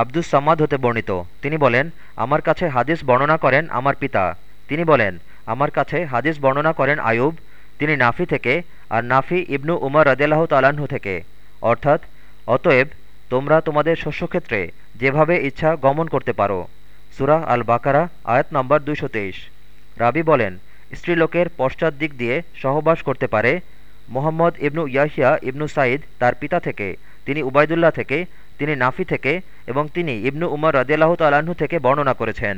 আব্দুস সামাদ হতে বর্ণিত। তিনি বলেন, আমার কাছে হাদিস বর্ণনা করেন আমার পিতা। তিনি বলেন, আমার কাছে হাদিস বর্ণনা করেন আয়ুব। তিনি নাফি থেকে আর নাফি ইবনু উমর রদেলাহ তালাহ্ন থেকে। অর্থাৎ, অতএব তোমরা তোমাদের শস্যক্ষেত্রে যেভাবে ইচ্ছা গমন করতে পারো। সুরাহ আল বাকারা আয়াত নম্বর দুইশো তেইশ। রাবি বলেন, স্ত্রীলোকের পশ্চাৎ দিক দিয়ে সহবাস করতে পারে। মোহাম্মদ ইবনু ইয়াহিয়া ইবনু সাইদ তার পিতা থেকে, তিনি উবায়দুল্লাহ থেকে তিনি নাফি থেকে এবং তিনি ইবনু উমর রদিয়াল্লাহ তাল্লাহ্ন থেকে বর্ণনা করেছেন।